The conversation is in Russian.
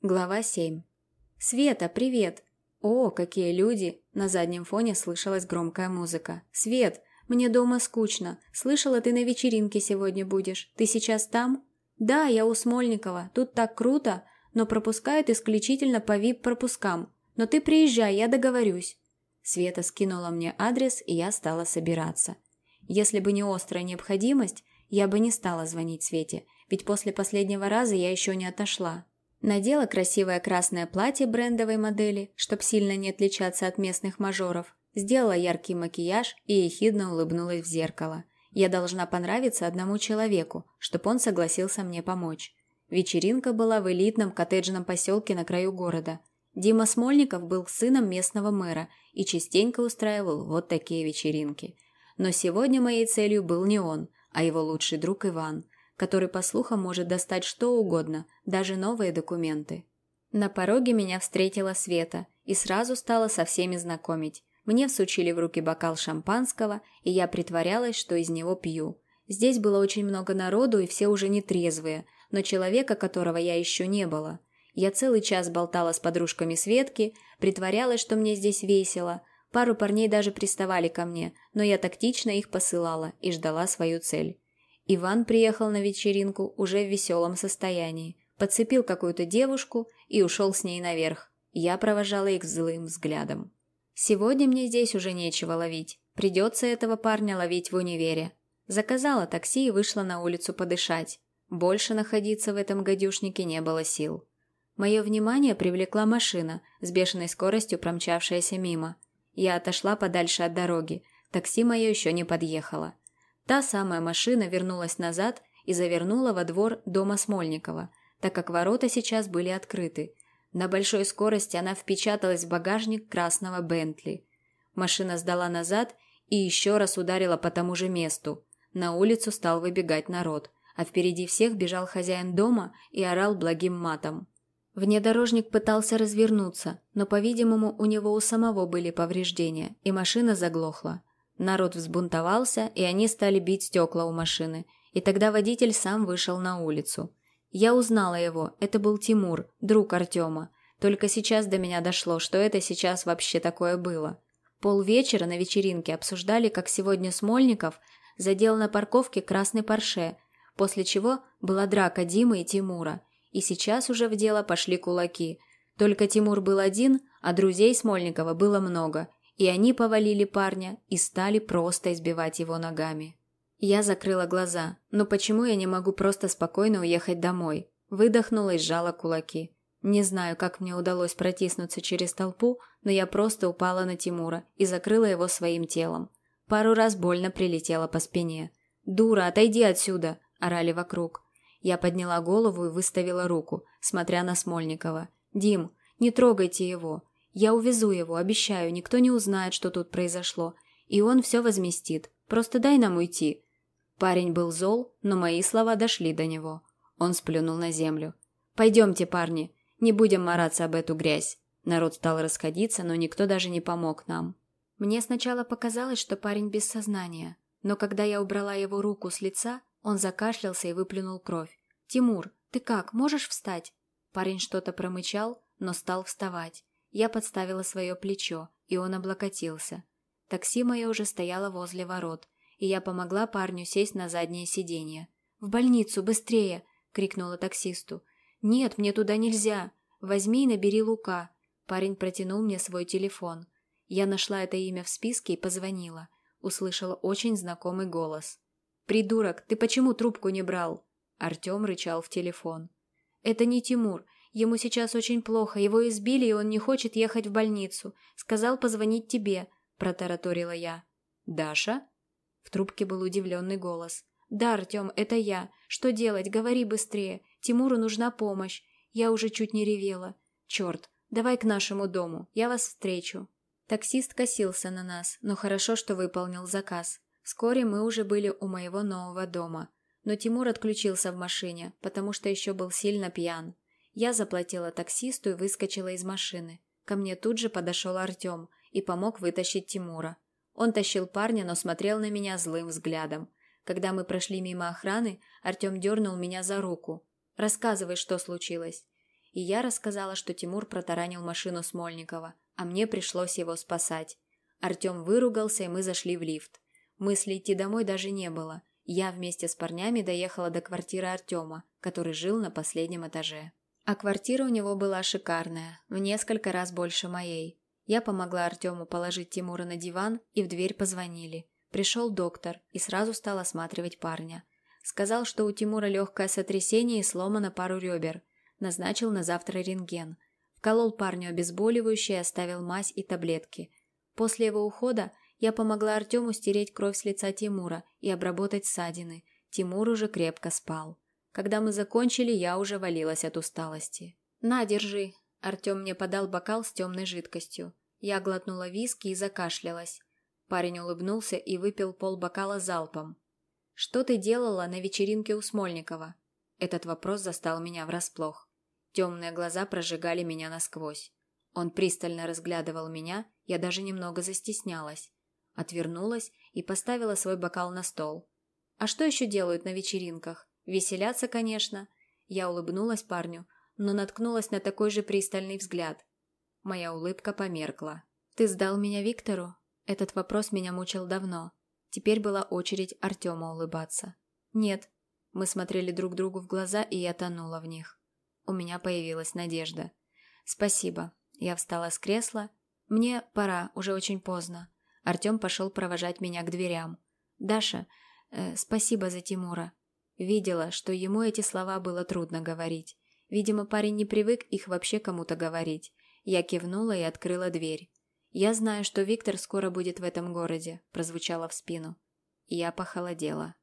Глава 7. «Света, привет!» «О, какие люди!» На заднем фоне слышалась громкая музыка. «Свет, мне дома скучно. Слышала, ты на вечеринке сегодня будешь. Ты сейчас там?» «Да, я у Смольникова. Тут так круто, но пропускают исключительно по вип-пропускам. Но ты приезжай, я договорюсь». Света скинула мне адрес, и я стала собираться. Если бы не острая необходимость, я бы не стала звонить Свете, ведь после последнего раза я еще не отошла. Надела красивое красное платье брендовой модели, чтоб сильно не отличаться от местных мажоров. Сделала яркий макияж и ехидно улыбнулась в зеркало. Я должна понравиться одному человеку, чтоб он согласился мне помочь. Вечеринка была в элитном коттеджном поселке на краю города. Дима Смольников был сыном местного мэра и частенько устраивал вот такие вечеринки. Но сегодня моей целью был не он, а его лучший друг Иван – который, по слухам, может достать что угодно, даже новые документы. На пороге меня встретила Света и сразу стала со всеми знакомить. Мне всучили в руки бокал шампанского, и я притворялась, что из него пью. Здесь было очень много народу, и все уже не трезвые, но человека, которого я еще не было. Я целый час болтала с подружками Светки, притворялась, что мне здесь весело. Пару парней даже приставали ко мне, но я тактично их посылала и ждала свою цель. Иван приехал на вечеринку уже в веселом состоянии, подцепил какую-то девушку и ушел с ней наверх. Я провожала их злым взглядом. Сегодня мне здесь уже нечего ловить. Придется этого парня ловить в универе. Заказала такси и вышла на улицу подышать. Больше находиться в этом гадюшнике не было сил. Мое внимание привлекла машина, с бешеной скоростью промчавшаяся мимо. Я отошла подальше от дороги. Такси мое еще не подъехало. Та самая машина вернулась назад и завернула во двор дома Смольникова, так как ворота сейчас были открыты. На большой скорости она впечаталась в багажник красного Бентли. Машина сдала назад и еще раз ударила по тому же месту. На улицу стал выбегать народ, а впереди всех бежал хозяин дома и орал благим матом. Внедорожник пытался развернуться, но, по-видимому, у него у самого были повреждения, и машина заглохла. Народ взбунтовался, и они стали бить стекла у машины. И тогда водитель сам вышел на улицу. Я узнала его, это был Тимур, друг Артема. Только сейчас до меня дошло, что это сейчас вообще такое было. Полвечера на вечеринке обсуждали, как сегодня Смольников задел на парковке красный парше, после чего была драка Димы и Тимура. И сейчас уже в дело пошли кулаки. Только Тимур был один, а друзей Смольникова было много – и они повалили парня и стали просто избивать его ногами. Я закрыла глаза. Но почему я не могу просто спокойно уехать домой? Выдохнула и сжала кулаки. Не знаю, как мне удалось протиснуться через толпу, но я просто упала на Тимура и закрыла его своим телом. Пару раз больно прилетела по спине. «Дура, отойди отсюда!» – орали вокруг. Я подняла голову и выставила руку, смотря на Смольникова. «Дим, не трогайте его. Я увезу его, обещаю, никто не узнает, что тут произошло. И он все возместит. Просто дай нам уйти». Парень был зол, но мои слова дошли до него. Он сплюнул на землю. «Пойдемте, парни, не будем мараться об эту грязь». Народ стал расходиться, но никто даже не помог нам. Мне сначала показалось, что парень без сознания, но когда я убрала его руку с лица, он закашлялся и выплюнул кровь. «Тимур, ты как, можешь встать?» Парень что-то промычал, но стал вставать. Я подставила свое плечо, и он облокотился. Такси мое уже стояло возле ворот, и я помогла парню сесть на заднее сиденье. «В больницу, быстрее!» — крикнула таксисту. «Нет, мне туда нельзя! Возьми и набери Лука!» Парень протянул мне свой телефон. Я нашла это имя в списке и позвонила. Услышала очень знакомый голос. «Придурок, ты почему трубку не брал?» Артем рычал в телефон. «Это не Тимур. Ему сейчас очень плохо, его избили, и он не хочет ехать в больницу. Сказал позвонить тебе», – протараторила я. «Даша?» В трубке был удивленный голос. «Да, Артем, это я. Что делать? Говори быстрее. Тимуру нужна помощь. Я уже чуть не ревела. Черт, давай к нашему дому. Я вас встречу». Таксист косился на нас, но хорошо, что выполнил заказ. Вскоре мы уже были у моего нового дома. Но Тимур отключился в машине, потому что еще был сильно пьян. Я заплатила таксисту и выскочила из машины. Ко мне тут же подошел Артем и помог вытащить Тимура. Он тащил парня, но смотрел на меня злым взглядом. Когда мы прошли мимо охраны, Артем дернул меня за руку. «Рассказывай, что случилось». и я рассказала, что Тимур протаранил машину Смольникова, а мне пришлось его спасать. Артем выругался, и мы зашли в лифт. Мысли идти домой даже не было. Я вместе с парнями доехала до квартиры Артема, который жил на последнем этаже. А квартира у него была шикарная, в несколько раз больше моей. Я помогла Артему положить Тимура на диван, и в дверь позвонили. Пришел доктор и сразу стал осматривать парня. Сказал, что у Тимура легкое сотрясение и сломано пару ребер. Назначил на завтра рентген. Вколол парню обезболивающее оставил мазь и таблетки. После его ухода я помогла Артему стереть кровь с лица Тимура и обработать ссадины. Тимур уже крепко спал. Когда мы закончили, я уже валилась от усталости. «На, держи!» Артем мне подал бокал с темной жидкостью. Я глотнула виски и закашлялась. Парень улыбнулся и выпил полбокала залпом. «Что ты делала на вечеринке у Смольникова?» Этот вопрос застал меня врасплох. Темные глаза прожигали меня насквозь. Он пристально разглядывал меня, я даже немного застеснялась. Отвернулась и поставила свой бокал на стол. «А что еще делают на вечеринках? Веселятся, конечно». Я улыбнулась парню, но наткнулась на такой же пристальный взгляд. Моя улыбка померкла. «Ты сдал меня Виктору?» Этот вопрос меня мучил давно. Теперь была очередь Артема улыбаться. «Нет». Мы смотрели друг другу в глаза, и я тонула в них. У меня появилась надежда. «Спасибо». Я встала с кресла. «Мне пора, уже очень поздно». Артем пошел провожать меня к дверям. «Даша, э, спасибо за Тимура». Видела, что ему эти слова было трудно говорить. Видимо, парень не привык их вообще кому-то говорить. Я кивнула и открыла дверь. «Я знаю, что Виктор скоро будет в этом городе», – прозвучало в спину. Я похолодела.